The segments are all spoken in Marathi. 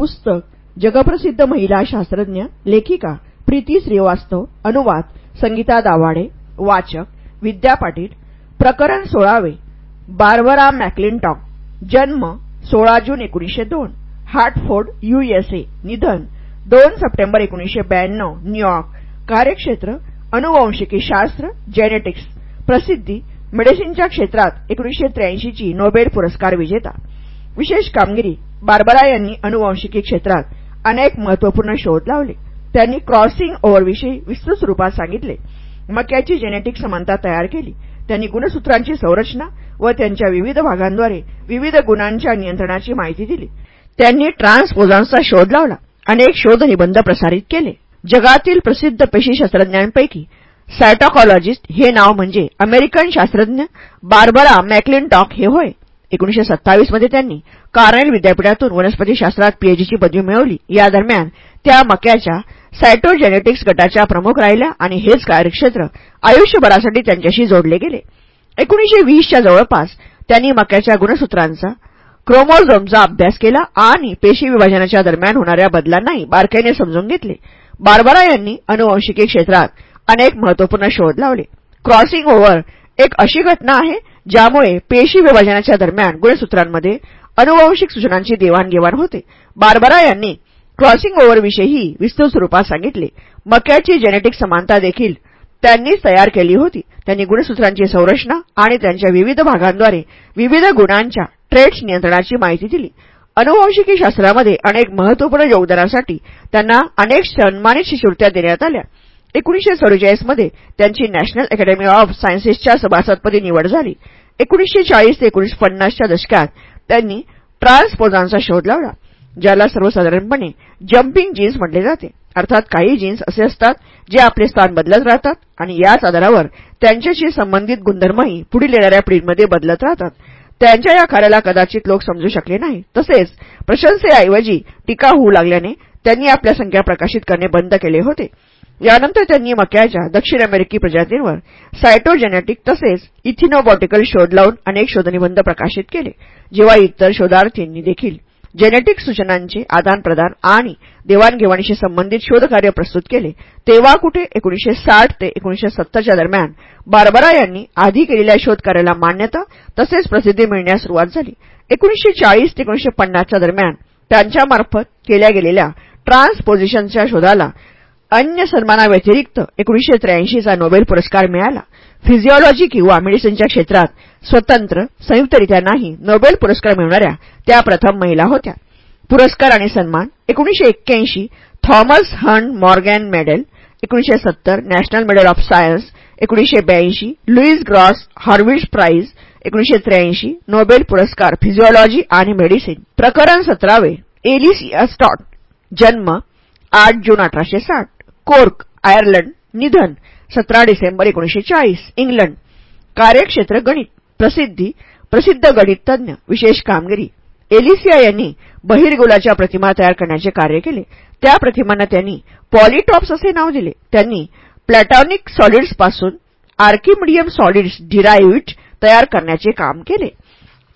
पुस्तक जगप्रसिद्ध महिला शास्त्रज्ञ लेखिका प्रीती श्रीवास्तव अनुवाद संगीता दावाडे वाचक विद्या पाटील प्रकरण सोळावे बार्बरा मॅक्लिनटॉक जन्म सोळा जून एकोणीसशे दोन हार्टफोर्ड यूएसए निधन दोन सप्टेंबर एकोणीसशे ब्याण्णव न्यूयॉर्क कार्यक्षेत्र अनुवंशिकीशास्त्र जेनेटिक्स प्रसिद्धी मेडिसिनच्या क्षेत्रात एकोणीसशे त्र्याऐंशीची नोबेल पुरस्कार विजेता. विशेष कामगिरी बार्बरा यांनी अनुवंशिकी क्षेत्रात अनेक महत्त्वपूर्ण शोध लावले. त्यांनी क्रॉसिंग ओव्हरविषयी विस्तृत स्वरूपात सांगितले. मक्याची जेनेटिक समानता तयार केली. त्यांनी गुणसूत्रांची संरचना व त्यांच्या विविध भागांद्वारे विविध गुणांच्या नियंत्रणाची माहिती दिली. त्यांनी ट्रान्सपोझॉन्सचा शोध लावला. अनेक शोध निबंध प्रसारित केले. जगातील प्रसिद्ध पेशीशास्त्रज्ञांपैकी सायटॉकॉलॉजिस्ट हे नाव म्हणजे अमेरिकन शास्त्रज्ञ बार्बरा मॅक्लिनटॉक हे होय. एकोणीशे सत्तावीसमध्ये त्यांनी कार्नेल विद्यापीठातून वनस्पतीशास्त्रात पीएचडीची पदवी मिळवली. या दरम्यान त्या मक्याच्या सायटोजेनेटिक्स गटाच्या प्रमुख राहिल्या आणि हेच कार्यक्षेत्र आयुष्यभरासाठी त्यांच्याशी जोडले गेले. एकोणीशे वीसच्या जवळपास त्यांनी मक्याच्या गुणसूत्रांचा क्रोमोझोमचा अभ्यास केला आणि पेशी विभाजनाच्या दरम्यान होणाऱ्या बदलांनाही बारकाईने समजून घेतले. बार्बरा यांनी अनुवंशिकी क्षेत्रात अनेक महत्त्वपूर्ण शोध लावले. क्रॉसिंग ओव्हर एक अशी घटना आहे ज्यामुळे पेशी विभाजनाच्या दरम्यान गुणसूत्रांमध्ये अनुवंशिक सूचनांची देवाणघेवाण होते. बार्बरा यांनी क्रॉसिंग ओव्हरविषयीही विस्तृत स्वरूपात सांगितले. मक्याची जेनेटिक समानता देखील त्यांनीच तयार केली होती. त्यांनी गुणसूत्रांची संरचना आणि त्यांच्या विविध भागांद्वारे विविध गुणांच्या ट्रेट्स नियंत्रणाची माहिती दिली. अनुवंशिकी शास्त्रामध्ये अनेक महत्त्वपूर्ण योगदानासाठी त्यांना अनेक सन्मानित शिष्यवृत्त्या देण्यात आल्या. एकोणीसशे चौवेचाळीसमध्ये त्यांची नॅशनल अकॅडमी ऑफ सायन्सेसच्या सभासदपदी निवड झाली. एकोणीसशे चाळीस ते एकोणीसशे पन्नासच्या दशकात त्यांनी ट्रान्सपोझॉनचा शोध लावला ज्याला सर्वसाधारणपणे जम्पिंग जीन्स म्हटले जाते. अर्थात काही जीन्स असे असतात जे आपले स्थान बदलत राहतात आणि याच आधारावर त्यांच्याशी संबंधित गुणधर्मही पुढील येणाऱ्या पिढीमध्ये बदलत राहतात. त्यांच्या या कार्याला कदाचित लोक समजू शकले नाही. तसेच प्रशंसेऐवजी टीका होऊ लागल्याने त्यांनी आपल्या संख्या प्रकाशित करणे बंद केले होते. यानंतर त्यांनी मक्याच्या दक्षिण अमेरिकी प्रजातींवर सायटोजेनेटिक तसेच इथिनोबॉटिकल शोध लावून अनेक शोधनिबंध प्रकाशित केले जेव्हा इतर शोधार्थींनी देखील जेनेटिक सूचनांचे आदानप्रदान आणि देवाणघेवाणीशी संबंधित शोधकार्य प्रस्तुत केले तेव्हा कुठे एकोणीसशे साठ ते एकोणीशे सत्तरच्या दरम्यान बार्बरा यांनी आधी केलेल्या शोधकार्याला मान्यता तसेच प्रसिद्धी मिळण्यास सुरुवात झाली. एकोणीसशे चाळीस ते एकोणीसशे पन्नासच्या दरम्यान त्यांच्यामार्फत केल्या गेलेल्या ट्रान्सपोजिशनच्या शोधाला अन्य सन्मानाव्यतिरिक्त एकोणीसशे त्र्याऐंशीचा नोबेल पुरस्कार मिळाला. फिजिओलॉजी किंवा मेडिसिनच्या क्षेत्रात स्वतंत्र संयुक्तरित्या नाही नोबेल पुरस्कार मिळवणाऱ्या त्या प्रथम महिला होत्या. पुरस्कार आणि सन्मान एकोणीसशे एक्क्याऐंशी थॉमस हंट मॉर्गॅन मेडल एकोणीसशे सत्तर नॅशनल मेडल ऑफ सायन्स एकोणीसशे ब्याऐंशी लुईस ग्रॉस हॉर्विज प्राईज एकोणीसशे त्र्याऐंशी नोबेल पुरस्कार फिजिओलॉजी आणि मेडिसिन प्रकरण सतरावे एलिसिया स्टॉट जन्म आठ जून अठराशे साठ. कोर्क आयर्लंड निधन सतरा डिसेंबर एकोणीसशे चाळीस इंग्लंड. कार्यक्षेत्र गणित प्रसिद्धी प्रसिद्ध गणिततज्ञ विशेष कामगिरी. एलिसिया यांनी बहिर्गोलाच्या प्रतिमा तयार करण्याचे कार्य केले. त्या प्रतिमांना त्यांनी पॉलिटॉप्स असे नाव दिले. त्यांनी प्लॅटॉनिक सॉलिड्सपासून आर्किमिडियम सॉलिड्स डिराइव्ड तयार करण्याचे काम केले.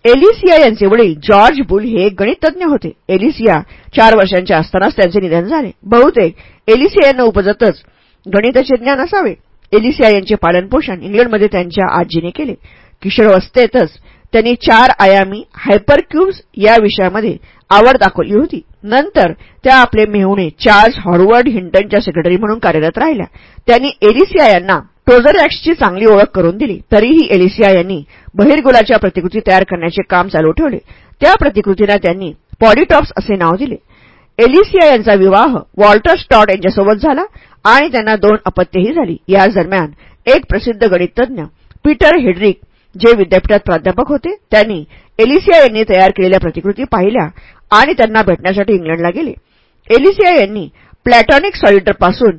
एलिसिया यांचे वडील जॉर्ज बुल हे एक गणिततज्ञ होते. एलिसिया चार वर्षांच्या असतानाच त्यांचे निधन झाले. बहुतेक एलिसिया यांना उपजतच गणिताचे ज्ञान असावे. एलिसिया यांचे पालनपोषण इंग्लंडमध्ये त्यांच्या आजीने केले. किशोरावस्थेतच त्यांनी चार आयामी हायपरक्यूब्स या विषयामध्ये आवड दाखवली होती. नंतर त्या आपले मेहुणे चार्ल्स हॉर्वर्ड हिंटनच्या सेक्रेटरी म्हणून कार्यरत राहिल्या. त्यांनी एलिसिया यांना टोझरॅक्सची चांगली ओळख करून दिली. तरीही एलिसिया यांनी बहिर्गोलाच्या प्रतिकृती तयार करण्याचे काम चालू ठेवले. त्या प्रतिकृतींना त्यांनी पॉडीटॉप्स असे नाव दिले. एलिसिया यांचा विवाह वॉल्टर स्टॉट यांच्यासोबत झाला आणि त्यांना दोन अपत्यही झाली. याच दरम्यान एक प्रसिद्ध गणिततज्ञ पीटर हेड्रिक जे विद्यापीठात प्राध्यापक होते त्यांनी एलिसिया यांनी तयार केलेल्या प्रतिकृती पाहिल्या आणि त्यांना भेटण्यासाठी इंग्लंडला गेले. एलिसिया यांनी प्लॅटॉनिक सॉलिडपासून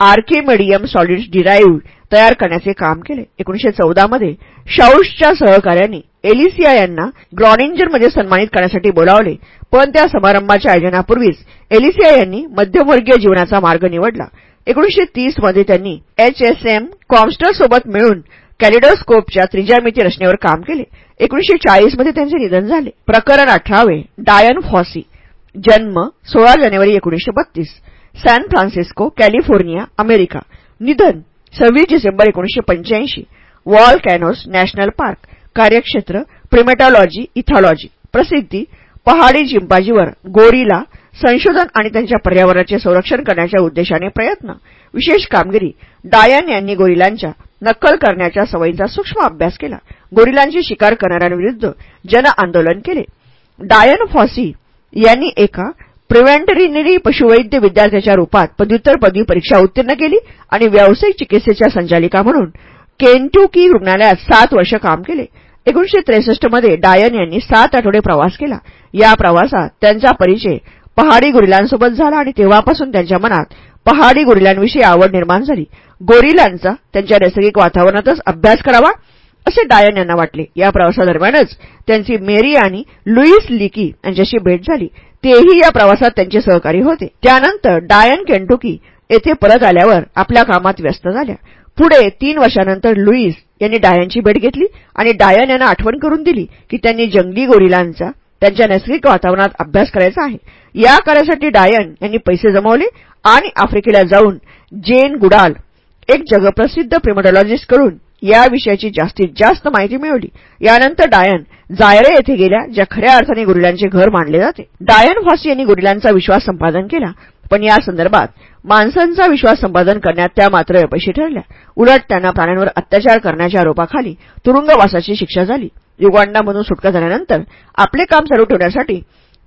आर्किमेडियम सॉलिड्स डिराइव्ड तयार करण्याचे काम केले. एकोणीसशे चौदामध्ये शाऊसच्या सहकार्याने एलिसिया यांना ग्रॉनिंजरमध्ये सन्मानित करण्यासाठी बोलावले. पण त्या समारंभाच्या आयोजनापूर्वीच एलिसिया यांनी मध्यमवर्गीय जीवनाचा मार्ग निवडला. एकोणीसशे तीसमध्ये त्यांनी एचएसएम कॉम्स्टरसोबत मिळून कॅलिडोस्कोपच्या त्रिज्यामिती रचनेवर काम केले. एकोणीसशे चाळीसमध्ये त्यांचे निधन झाले. प्रकरण अठरावे डायन फॉसी जन्म सोळा जानेवारी एकोणीशे बत्तीस सॅन फ्रान्सिस्को कॅलिफोर्निया अमेरिका. निधन सव्वीस डिसेंबर एकोणीशे पंच्याऐंशी. वॉल कॅनोस नॅशनल पार्क कार्यक्षेत्र प्रिमेटॉलॉजी इथॉलॉजी प्रसिद्धी पहाडी चिंपाजीवर गोरीला संशोधन आणि त्यांच्या पर्यावरणाचे संरक्षण करण्याच्या उद्देशाने प्रयत्न. विशेष कामगिरी डायन यांनी गोरिलांच्या नक्कल करण्याच्या सवयींचा सूक्ष्म अभ्यास केला. गोरिलांची शिकार करणाऱ्यांविरुद्ध जन आंदोलन केले. डायन फॉसी यांनी एका प्रिव्हेंटरिनरी पशुवैद्य विद्यार्थ्याच्या रूपात पदव्युत्तर पदवी परीक्षा उत्तीर्ण केली आणि व्यावसायिक चिकित्सेच्या संचालिका म्हणून केंटुकी रुग्णालयात सात वर्ष काम केले. एकोणीशे त्रेसष्टमध्ये डायन यांनी सात आठवडे प्रवास केला. या प्रवासात त्यांचा परिचय पहाडी गोरिलांसोबत झाला आणि तेव्हापासून त्यांच्या मनात पहाडी गोरिलांविषयी आवड निर्माण झाली. गोरिलांचा त्यांच्या नैसर्गिक वातावरणातच अभ्यास करावा असे डायन यांना वाटले. या प्रवासादरम्यानच त्यांची मेरी आणि लुईस लिकी यांच्याशी भेट झाली. तेही या प्रवासात त्यांचे सहकारी होते. त्यानंतर डायन केंटुकी येथे परत आल्यावर आपल्या कामात व्यस्त झाल्या. पुढे तीन वर्षानंतर लुईस यांनी डायनची भेट घेतली आणि डायन यांना आठवण करून दिली की त्यांनी जंगली गोरिलांचा त्यांच्या नैसर्गिक वातावरणात अभ्यास करायचा आहे. या कार्यासाठी डायन यांनी पैसे जमवले आणि आफ्रिकेला जाऊन जेन गुडाल एक जगप्रसिद्ध प्रिमोटॉलॉजिस्टकडून या विषयाची जास्तीत जास्त माहिती मिळवली. यानंतर डायन जायरे येथे गेल्या ज्या खऱ्या अर्थाने गुरिलांचे घर मानले जाते. डायन फॉसी यांनी गुरिलांचा विश्वास संपादन केला पण या संदर्भात माणसांचा विश्वास संपादन करण्यात त्या मात्र अपयशी ठरल्या. उलट त्यांना प्राण्यांवर अत्याचार करण्याच्या आरोपाखाली तुरुंगवासाची शिक्षा झाली. युगांडामधून सुटका झाल्यानंतर आपले काम चालू ठेवण्यासाठी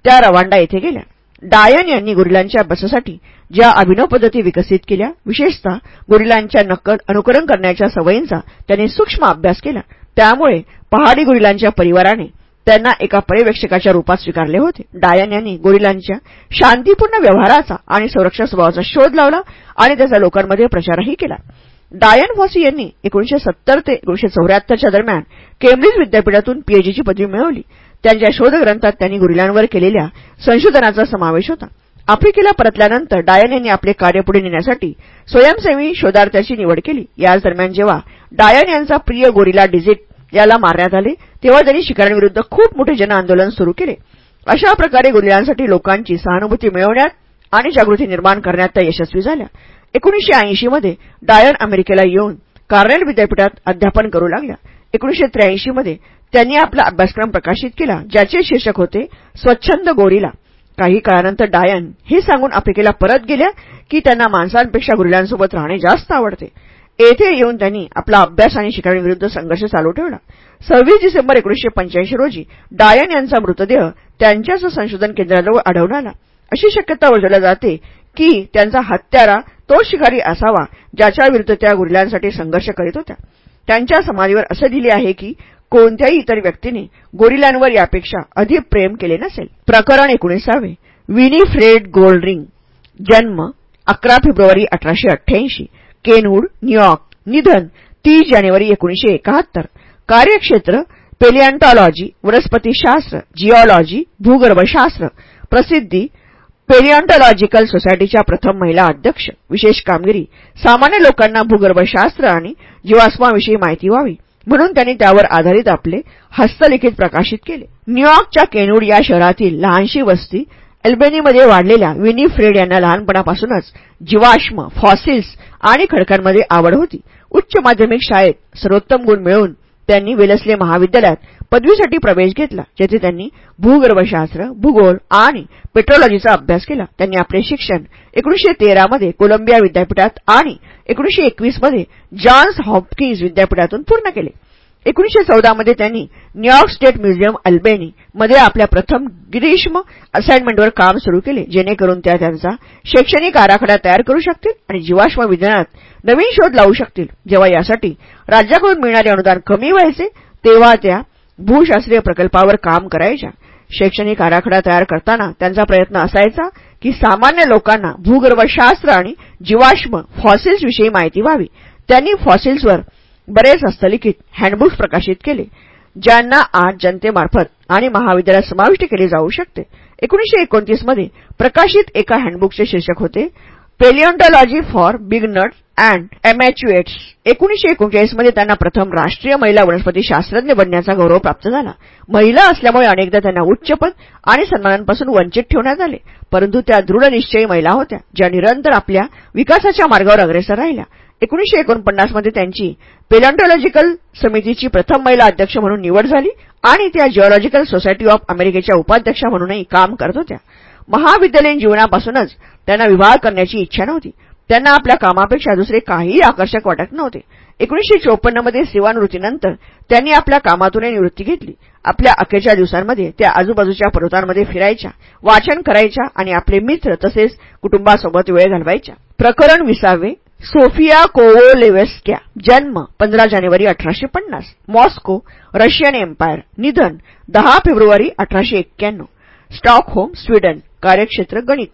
त्या रवांडा येथे गेल्या. डायन यांनी गुरिलांच्या अभ्यासासाठी ज्या अभिनव पद्धती विकसित केल्या विशेषतः गुरिलांच्या नक्कल अनुकरण करण्याच्या सवयींचा त्यांनी सूक्ष्म अभ्यास केला. त्यामुळे पहाडी गुरिलांच्या परिवाराने त्यांना एका पर्यवेक्षकाच्या रूपात स्वीकारले होते. डायन यांनी गोरिलांच्या शांतीपूर्ण व्यवहाराचा आणि संरक्षण स्वभावाचा शोध लावला आणि त्याचा लोकांमध्ये प्रचारही केला. डायन व्हॉसी यांनी एकोणीशे सत्तर ते एकोणीशे चौऱ्याहत्तरच्या दरम्यान केम्ब्रिज विद्यापीठातून पीएचडीची पदवी मिळवली. त्यांच्या शोधग्रंथात त्यांनी गुरिलांवर केलेल्या संशोधनाचा समावेश होता. आफ्रिकेला परतल्यानंतर डायन यांनी आपले कार्य पुढे नेण्यासाठी स्वयंसेवी शोधार्थ्याची निवड केली. याच दरम्यान जेव्हा डायन यांचा प्रिय गोरिला डिझिट याला मारण्यात आले तेव्हा त्यांनी शिकाऱ्यांविरुद्ध खूप मोठे जनआंदोलन सुरू केले. अशा प्रकारे गोरिलांसाठी लोकांची सहानुभूती मिळवण्यात आणि जागृती निर्माण करण्यात त्या यशस्वी झाल्या. एकोणीशे ऐंशी मध्ये डायन अमेरिकेला येऊन कार्नेल विद्यापीठात अध्यापन करू लागल्या. एकोणीशे त्र्याऐंशी मध्ये त्यांनी आपला अभ्यासक्रम प्रकाशित केला ज्याचे शीर्षक होते स्वच्छंद गोरिला. काही काळानंतर डायन हे सांगून आफ्रिकेला परत गेल्या की त्यांना माणसांपेक्षा गुरिलांसोबत राहणे जास्त आवडते. येथे येऊन त्यांनी आपला अभ्यास आणि शिकाऱ्यांविरुद्ध संघर्ष चालू ठेवला. सव्वीस डिसेंबर एकोणीशे पंच्याऐंशी रोजी डायन यांचा मृतदेह त्यांच्याच संशोधन केंद्राजवळ आढळून आला. अशी शक्यता वर्जवल्या जाते की त्यांचा हत्यारा तो शिकारी असावा ज्याच्याविरुद्ध त्या गुरिलांसाठी संघर्ष करीत होत्या. त्यांच्या समाधीवर असे लिहिले आहे की कोणत्याही इतर व्यक्तीने गोरिलांवर यापेक्षा अधिक प्रेम केले नसेल. प्रकरण एकोणीसावे. विनी फ्रेड गोल्डरिंग. जन्म अकरा फेब्रुवारी अठराशे अठ्ठ्याऐंशी. केनवूड न्यूयॉर्क निधन तीस जानेवारी एकोणीशे एकाहत्तर. कार्यक्षेत्र पेलियॉन्टॉलॉजी वनस्पतीशास्त्र जिओलॉजी भूगर्भशास्त्र. प्रसिद्धी पेलियॉन्टॉलॉजिकल सोसायटीच्या प्रथम महिला अध्यक्ष. विशेष कामगिरी. सामान्य लोकांना भूगर्भशास्त्र आणि जीवाश्माविषयी माहिती व्हावी. म्हणून त्यांनी त्यावर आधारित आपले हस्तलिखित प्रकाशित केले. न्यूयॉर्कच्या केनवूड या शहरातील लहानशी वस्ती एल्बेनीमध्ये वाढलेल्या विनी फ्रेड यांना लहानपणापासूनच जीवाश्म फॉसिल्स आणि खडकांमध्ये आवड होती. उच्च माध्यमिक शाळेत सर्वोत्तम गुण मिळवून त्यांनी वेलस्ले महाविद्यालयात पदवीसाठी प्रवेश घेतला जेथे त्यांनी भूगर्भशास्त्र भूगोल आणि पेट्रोलॉजीचा अभ्यास केला. त्यांनी आपले शिक्षण एकोणीशे तेरामध्ये कोलंबिया विद्यापीठात आणि एकोणीशे एकवीसमध्ये जॉन्स हॉपकिन्स विद्यापीठातून पूर्ण केले. एकोणीशे चौदामध्ये त्यांनी न्यूयॉर्क स्टेट म्युझियम अल्बेनी मध्ये आपल्या प्रथम ग्रीष्म असाइनमेंटवर काम सुरू केले जेणेकरून त्या त्यांचा शैक्षणिक आराखडा तयार करू शकतील आणि जीवाश्म विज्ञानात नवीन शोध लावू शकतील. जेव्हा यासाठी राज्याकडून मिळणारे अनुदान कमी व्हायचे तेव्हा त्या भूशास्त्रीय प्रकल्पावर काम करायच्या. शैक्षणिक आराखडा तयार करताना त्यांचा प्रयत्न असायचा की सामान्य लोकांना भूगर्भशास्त्र आणि जीवाश्म फॉसिल्सविषयी माहिती व्हावी. त्यांनी फॉसिल्सवर बरेच हस्तलिखित हँडबुक्स प्रकाशित केले ज्यांना आज जनतेमार्फत आणि महाविद्यालयात समाविष्ट केले जाऊ शकते. एकोणीशे एकोणतीसमध्ये प्रकाशित एका हँडबुकचे शीर्षक होते palaeontology for beginners and amateurs एकोणीशे एकोणचाळीसमध्ये त्यांना प्रथम राष्ट्रीय महिला वनस्पती शास्त्रज्ञ बनण्याचा गौरव प्राप्त झाला. महिला असल्यामुळे अनेकदा त्यांना उच्च पद आणि सन्मानांपासून वंचित ठेवण्यात आले. परंतु त्या दृढनिश्चयी महिला होत्या ज्या निरंतर आपल्या विकासाच्या मार्गावर अग्रेसर राहिल्या. एकोणीशे एकोणपन्नासमध्ये त्यांची पेलॉन्टॉलॉजिकल समितीची प्रथम महिला अध्यक्ष म्हणून निवड झाली आणि त्या जिओलॉजिकल सोसायटी ऑफ अमेरिकेच्या उपाध्यक्षा म्हणूनही काम करत होत्या. महाविद्यालयीन जीवनापासूनच त्यांना विवाह करण्याची इच्छा नव्हती. त्यांना आपल्या कामापेक्षा दुसरे काहीही आकर्षक वाटत नव्हते. एकोणीशे चोपन्नमध्ये सेवानिवृत्तीनंतर त्यांनी आपल्या कामातूनही निवृत्ती घेतली. आपल्या अखेरच्या दिवसांमध्ये त्या आजूबाजूच्या पर्वतांमध्ये फिरायच्या वाचन करायच्या आणि आपले मित्र तसेच कुटुंबासोबत वेळ घालवायच्या. प्रकरण विसावे सोफिया कोवोलेवेस्क्या जन्म पंधरा जानेवारी अठराशे पन्नास. Moscow Russian empire. निधन दहा फेब्रुवारी अठराशे एक्क्याण्णव. Stockholm Sweden. कार्यक्षेत्र गणित.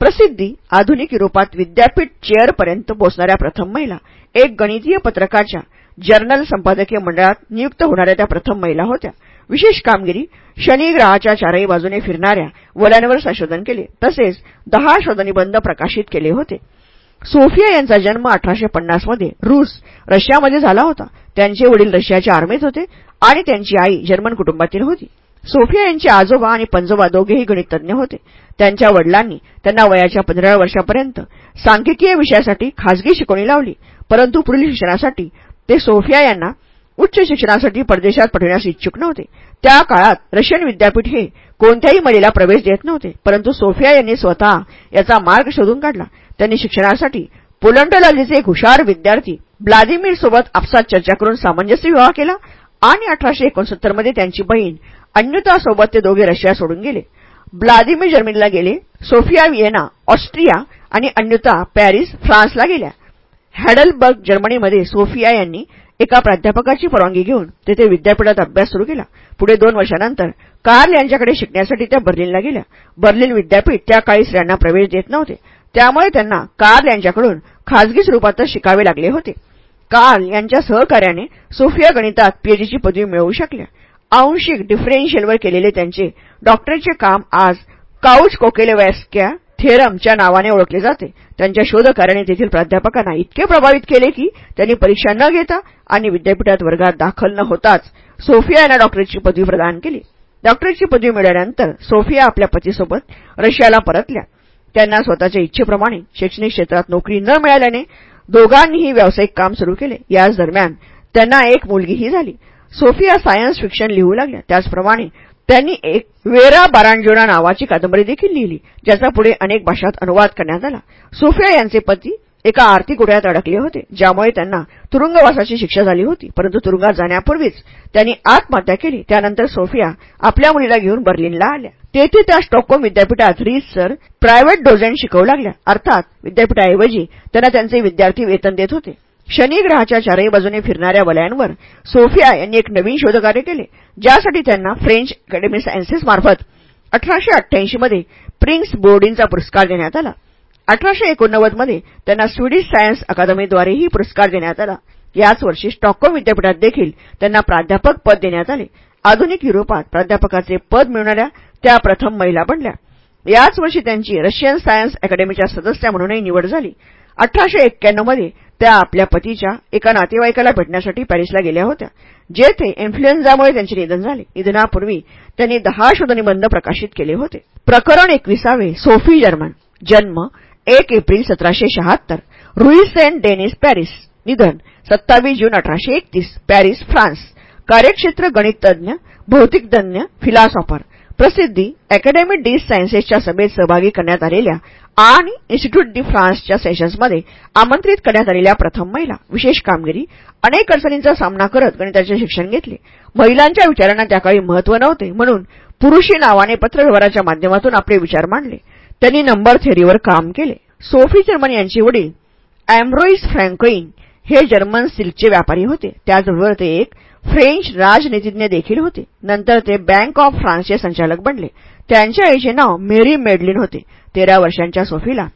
प्रसिद्धी आधुनिक युरोपात विद्यापीठ चेअरपर्यंत पोचणाऱ्या प्रथम महिला. एक गणितीय पत्रकाच्या जर्नल संपादकीय मंडळात नियुक्त होणाऱ्या त्या प्रथम महिला होत्या. विशेष कामगिरी शनी ग्रहाच्या चारही बाजूने फिरणाऱ्या वल्यांवर संशोधन केले. तसेच दहा शोधनिबंध प्रकाशित केले होते. सोफिया यांचा जन्म अठराशे पन्नासमध्ये रूस रशियामध्ये झाला होता. त्यांचे वडील रशियाच्या आर्मीत होते आणि त्यांची आई जर्मन कुटुंबातील होती. सोफिया यांचे आजोबा आणि पंजोबा दोघेही गणितज्ञ होते. त्यांच्या वडिलांनी त्यांना वयाच्या पंधरा वर्षापर्यंत सांख्यिकीय विषयासाठी खाजगी शिकवणी लावली परंतु पुढील शिक्षणासाठी ते सोफिया यांना उच्च शिक्षणासाठी परदेशात पाठवण्यास इच्छुक नव्हते. त्या काळात रशियन विद्यापीठ हे कोणत्याही महिलेला प्रवेश देत नव्हते परंतु सोफिया यांनी स्वतः याचा मार्ग शोधून काढला. त्यांनी शिक्षणासाठी पोलंडलॉजीचे एक हुशार विद्यार्थी ब्लादिमीर सोबत आपसात चर्चा करून सामंजस्य विवाह केला. आणि अठराशे एकोणसत्तरमध्ये त्यांची बहीण अन्युतासोबत ते दोघे रशिया सोडून गेले. ब्लादिमीर जर्मनीला गेले सोफिया विएना ऑस्ट्रिया आणि अन्युता पॅरिस फ्रान्सला गेल्या. हॅडलबर्ग जर्मनीमध्ये सोफिया यांनी एका प्राध्यापकाची परवानगी घेऊन तेथे विद्यापीठात अभ्यास सुरू केला. पुढे दोन वर्षानंतर कार्ल यांच्याकडे शिकण्यासाठी त्या बर्लिनला गेल्या. बर्लिन विद्यापीठ त्या काळी स्त्रियांना प्रवेश देत नव्हते. त्यामुळे त्यांना कार्ल यांच्याकडून खाजगी स्वरूपातच शिकावे लागले होते. कार्ल यांच्या सहकार्याने सोफिया गणितात पीएचडीची पदवी मिळवू शकल्या. आंशिक डिफरेन्शियलवर केलेले त्यांचे डॉक्टरचे काम आज काउच कोकेलेवॅस्क्या थेरमच्या नावाने ओळखले जाते. त्यांच्या शोधकार्याने तेथील प्राध्यापकांना इतके प्रभावित केले की त्यांनी परीक्षा न घेता आणि विद्यापीठात वर्गात दाखल न होताच सोफिया यांना डॉक्टरची पदवी प्रदान केली. डॉक्टरची पदवी मिळाल्यानंतर सोफिया आपल्या पतीसोबत रशियाला परतल्या. त्यांना स्वतःच्या इच्छेप्रमाणे शैक्षणिक क्षेत्रात नोकरी न मिळाल्याने दोघांनीही व्यावसायिक काम सुरू केले. याच दरम्यान त्यांना एक मुलगीही झाली. सोफिया सायन्स फिक्शन लिहू लागल्या. त्याचप्रमाणे त्यांनी एक वेरा बारांजोना नावाची कादंबरी देखील लिहिली ज्याचा पुढे अनेक भाषांत अनुवाद करण्यात आला. सोफिया यांचे पती एका आर्थिक उड्यात अडकले होते ज्यामुळे त्यांना तुरुंगवासाची शिक्षा झाली होती. परंतु तुरुंगात जाण्यापूर्वीच त्यांनी आत्महत्या केली. त्यानंतर सोफिया आपल्या मुलीला घेऊन बर्लिनला आल्या. तेथे त्या स्टॉकहोम विद्यापीठात सर प्रायव्हेट डोझेंट शिकवू लागल्या. अर्थात विद्यापीठाऐवजी त्यांना त्यांचे विद्यार्थी वेतन देत होते. शनिग्रहाच्या चारही बाजूने फिरणाऱ्या वलयांवर सोफिया यांनी एक नवीन शोधकार्य केले ज्यासाठी त्यांना फ्रेंच अकॅडमी सायन्सेस मार्फत अठराशे अठ्ठ्याऐंशीमध्ये प्रिन्स बोर्डिनचा पुरस्कार देण्यात आला. अठराशे एकोणनव्वदमध्ये त्यांना स्वीडिश सायन्स अकादमीद्वारेही पुरस्कार देण्यात आला. याच वर्षी स्टॉकहोम विद्यापीठात देखील त्यांना प्राध्यापक पद देण्यात आले. आधुनिक युरोपात प्राध्यापकाचे पद मिळवणाऱ्या त्या प्रथम महिला बनल्या. याच वर्षी त्यांची रशियन सायन्स अकॅडमीच्या सदस्य म्हणूनही निवड झाली. अठराशे एक्क्याण्णवमध्ये त्या आपल्या पतीच्या एका नातेवाईकाला भेटण्यासाठी पॅरिसला गेल्या होत्या जेथे इन्फ्लुएन्झामुळे त्यांचे निधन झाले. निधनापूर्वी त्यांनी दहा शोधनिबंध प्रकाशित केले होते. प्रकरण एकविसावे सोफी जर्मन. जन्म एक एप्रिल सतराशे शहात्तर. Rue Saint Denis Paris. निधन. सत्तावीस जून अठराशे एकतीस. Paris France. कार्यक्षेत्र गणितज्ञ भौतिकतज्ञ फिलॉसॉफर. प्रसिद्धी अकॅडमी डी सायन्सेसच्या सभेत सहभागी करण्यात आलेल्या आणि इन्स्टिट्यूट डी फ्रान्सच्या सेशन्समध्ये आमंत्रित करण्यात आलेल्या प्रथम महिला. विशेष कामगिरी अनेक अडचणींचा सामना करत गणिताचे शिक्षण घेतले. महिलांच्या विचारांना त्याकाळी महत्त्व नव्हते म्हणून पुरुषी नावाने पत्रव्यवहाराच्या माध्यमातून आपले विचार मांडले. त्यांनी नंबर थेअरीवर काम केले. सोफी जर्मन यांचे वडील अँब्रोईस फ्रँकोइन हे जर्मन सिल्कचे व्यापारी होते. त्याचबरोबर ते एक फ्रेंच राजनीतिज्ञ देखील होते. नंतर ते बँक ऑफ फ्रान्सचे संचालक बनले. त्यांच्या आईचे नाव मेरी मेडलिन होते. तेरा वर्षांच्या सोफीला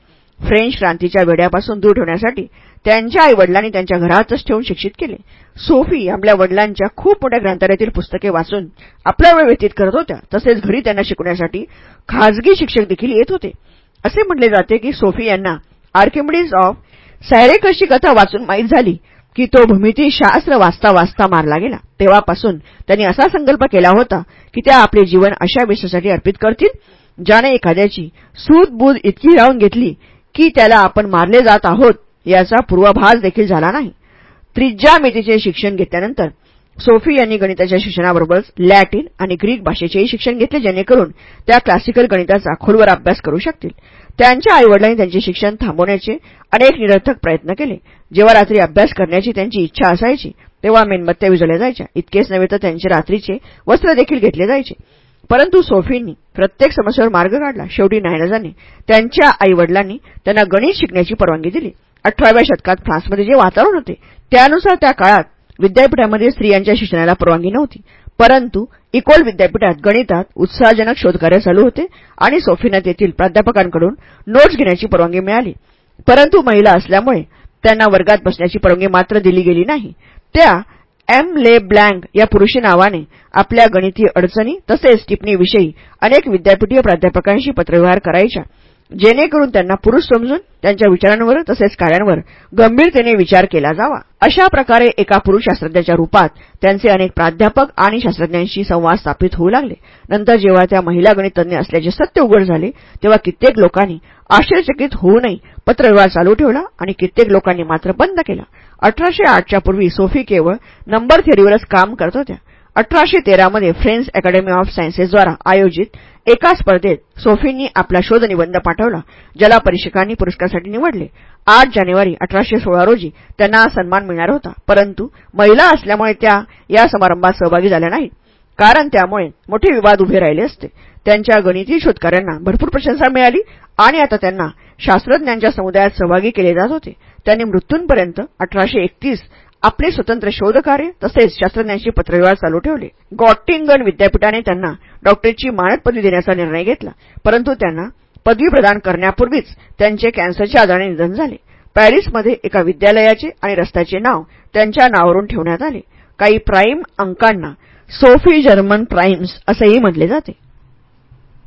फ्रेंच क्रांतीच्या वेड्यापासून दूर ठेवण्यासाठी त्यांच्या आईवडिलांनी त्यांच्या घरातच ठेवून शिक्षित केले. सोफी आपल्या वडिलांच्या खूप मोठ्या ग्रंथालयातील पुस्तके वाचून आपला वेळ व्यतीत करत होत्या. तसेच घरी त्यांना शिकवण्यासाठी खाजगी शिक्षक देखील येत होते. असे म्हटले जाते की सोफी यांना आर्किमिडीज ऑफ सायरेकसची कथा वाचून माहीत झाली की तो भूमिती शास्त्र वाचता वाचता मारला गेला. तेव्हापासून त्यांनी असा संकल्प केला होता की त्या आपले जीवन अशा विषयासाठी अर्पित करतील ज्याने एखाद्याची सूतबूद इतकी राहून घेतली की त्याला आपण मारले जात आहोत याचा पूर्वाभास देखील झाला नाही. त्रिज्यामितीचे शिक्षण घेतल्यानंतर सोफी यांनी गणिताच्या शिक्षणाबरोबरच लॅटिन आणि ग्रीक भाषेचेही शिक्षण घेतले जेणेकरून त्या क्लासिकल गणिताचा खोलवर अभ्यास करू शकतील. त्यांच्या आईवडिलांनी त्यांचे शिक्षण थांबवण्याचे अनेक निरर्थक प्रयत्न केले. जेव्हा रात्री अभ्यास करण्याची त्यांची इच्छा असायची तेव्हा मेणबत्त्या विजवल्या जायच्या. इतकेच नव्हे तर त्यांचे रात्रीचे वस्त्र देखील घेतले जायचे. परंतु सोफींनी प्रत्येक समस्येवर मार्ग काढला. शेवटी नायनाजाने त्यांच्या आईवडिलांनी त्यांना गणित शिकण्याची परवानगी दिली. अठराव्या शतकात फ्रान्समध्ये जे वातावरण होते त्यानुसार त्या काळात विद्यापीठामध्ये स्त्रियांच्या शिक्षणाला परवानगी नव्हती. परंतु इकोल विद्यापीठात गणितात उत्साहजनक शोधकार्य चालू होते आणि सोफीना तेथील प्राध्यापकांकडून नोट्स घेण्याची परवानगी मिळाली. परंतु महिला असल्यामुळे त्यांना वर्गात बसण्याची परवानगी मात्र दिली गेली नाही. त्या एम ले ब्लँक या पुरुषी नावाने आपल्या गणितीय अडचणी तसेच टिपणीविषयी अनेक विद्यापीठीय प्राध्यापकांशी पत्रव्यवहार करायच्या. जेणेकरून त्यांना पुरुष समजून त्यांच्या विचारांवर तसेच कार्यांवर गंभीरतेने विचार केला जावा. अशा प्रकारे एका पुरुष शास्त्रज्ञाच्या रूपात त्यांचे अनेक प्राध्यापक आणि शास्त्रज्ञांशी संवाद स्थापित होऊ लागले. नंतर जेव्हा त्या महिला गणितज्ञ असल्याचे सत्य उघड झाले तेव्हा कित्येक लोकांनी आश्चर्यचकित होऊनही पत्रव्यवहार चालू ठेवला आणि कित्येक लोकांनी मात्र बंद केला. अठराशे आठच्या पूर्वी सोफी केवळ नंबर थिअरीवरच काम करत होत्या. अठराशे तेरामध्ये फ्रेंच अकॅडमी ऑफ सायन्सेसद्वारा आयोजित एका स्पर्धेत सोफींनी आपला शोधनिबंध पाठवला ज्याला परीक्षकांनी पुरस्कारासाठी निवडले. आठ जानेवारी अठराशे सोळा रोजी त्यांना हा सन्मान मिळणार होता परंतु महिला असल्यामुळे त्या या समारंभात सहभागी झाल्या नाहीत. कारण त्यामुळे मोठे विवाद उभे राहिले असते. त्यांच्या गणिती शोधकार्यांना भरपूर प्रशंसा मिळाली आणि आता त्यांना शास्त्रज्ञांच्या समुदायात सहभागी केले जात होते. त्यांनी मृत्यूंपर्यंत अठराशे एकतीस आपले स्वतंत्र शोधकार्य तसेच शास्त्रज्ञांशी पत्रव्यवहार चालू ठेवले. गॉटिंगन विद्यापीठाने त्यांना डॉक्टरेटची मानद पदवी देण्याचा निर्णय घेतला. परंतु त्यांना पदवी प्रदान करण्यापूर्वीच त्यांचे कॅन्सरच्या आजाराने निधन झाले. पॅरिसमध्ये एका विद्यालयाचे आणि रस्त्याचे नाव त्यांच्या नावावरून ठेवण्यात आले. काही प्राईम अंकांना सोफी जर्मन प्राईम्स असेही म्हटले जाते.